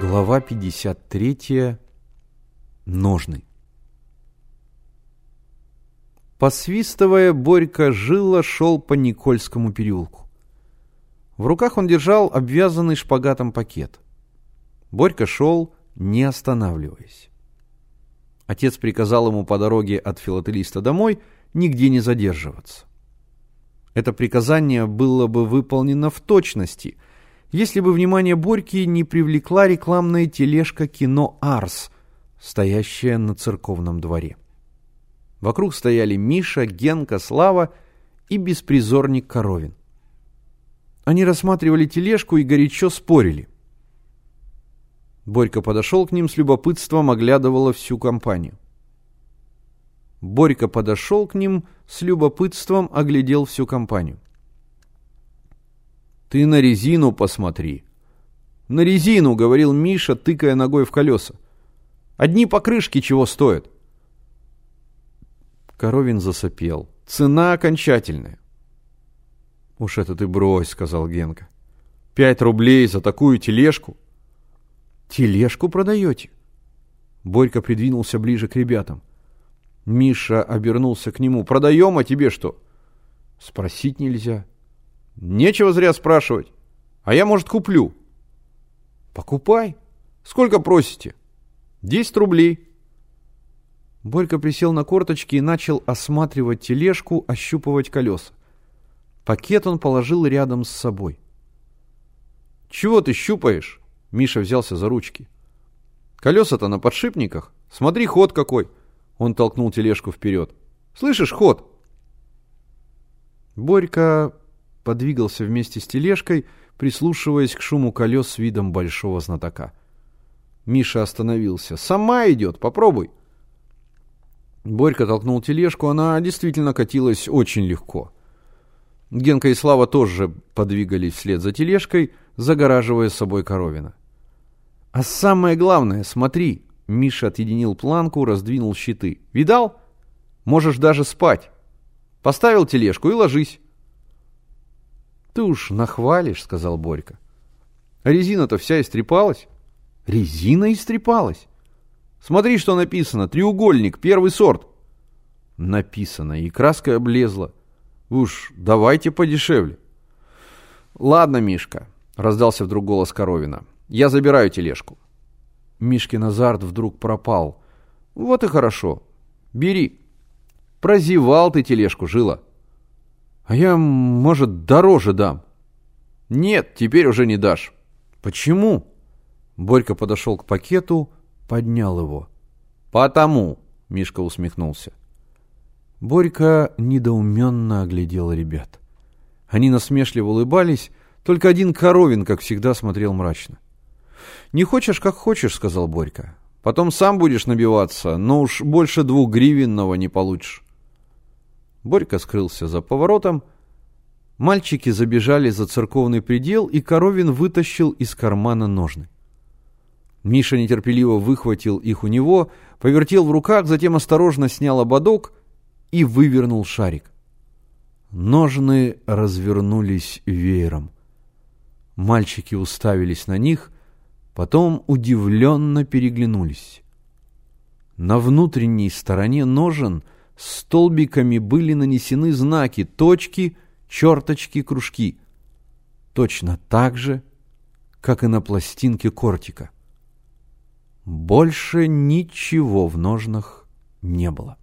Глава 53. Ножны. Посвистывая, Борька жило шел по Никольскому переулку. В руках он держал обвязанный шпагатом пакет. Борька шел, не останавливаясь. Отец приказал ему по дороге от филателиста домой нигде не задерживаться. Это приказание было бы выполнено в точности – если бы внимание Борьки не привлекла рекламная тележка кино «Арс», стоящая на церковном дворе. Вокруг стояли Миша, Генка, Слава и беспризорник Коровин. Они рассматривали тележку и горячо спорили. Борька подошел к ним с любопытством, оглядывала всю компанию. Борька подошел к ним с любопытством, оглядел всю компанию. Ты на резину посмотри. На резину, говорил Миша, тыкая ногой в колеса. Одни покрышки чего стоят? Коровин засопел. Цена окончательная. Уж это ты брось, сказал Генка. Пять рублей за такую тележку. Тележку продаете? Борька придвинулся ближе к ребятам. Миша обернулся к нему. Продаем, а тебе что? Спросить нельзя. Нечего зря спрашивать. А я, может, куплю. Покупай. Сколько просите? Десять рублей. Борька присел на корточки и начал осматривать тележку, ощупывать колеса. Пакет он положил рядом с собой. «Чего ты щупаешь?» Миша взялся за ручки. «Колеса-то на подшипниках. Смотри, ход какой!» Он толкнул тележку вперед. «Слышишь, ход?» Борька подвигался вместе с тележкой, прислушиваясь к шуму колес с видом большого знатока. Миша остановился. «Сама идет, попробуй!» Борька толкнул тележку, она действительно катилась очень легко. Генка и Слава тоже подвигались вслед за тележкой, загораживая собой коровина. «А самое главное, смотри!» Миша отъединил планку, раздвинул щиты. «Видал? Можешь даже спать. Поставил тележку и ложись. Ты уж нахвалишь, сказал Борька. Резина-то вся истрепалась. Резина истрепалась. Смотри, что написано. Треугольник, первый сорт. Написано, и краска облезла. Уж давайте подешевле. Ладно, Мишка, раздался вдруг голос Коровина. Я забираю тележку. Мишкин азарт вдруг пропал. Вот и хорошо. Бери. Прозевал ты тележку, жила. А я, может, дороже дам. Нет, теперь уже не дашь. Почему? Борька подошел к пакету, поднял его. Потому, Мишка усмехнулся. Борька недоуменно оглядел ребят. Они насмешливо улыбались, только один Коровин, как всегда, смотрел мрачно. «Не хочешь, как хочешь», — сказал Борька. «Потом сам будешь набиваться, но уж больше двух гривенного не получишь». Борька скрылся за поворотом. Мальчики забежали за церковный предел, и Коровин вытащил из кармана ножны. Миша нетерпеливо выхватил их у него, повертел в руках, затем осторожно снял ободок и вывернул шарик. Ножны развернулись веером. Мальчики уставились на них, потом удивленно переглянулись. На внутренней стороне ножен — столбиками были нанесены знаки, точки, черточки, кружки. Точно так же, как и на пластинке кортика. Больше ничего в ножнах не было.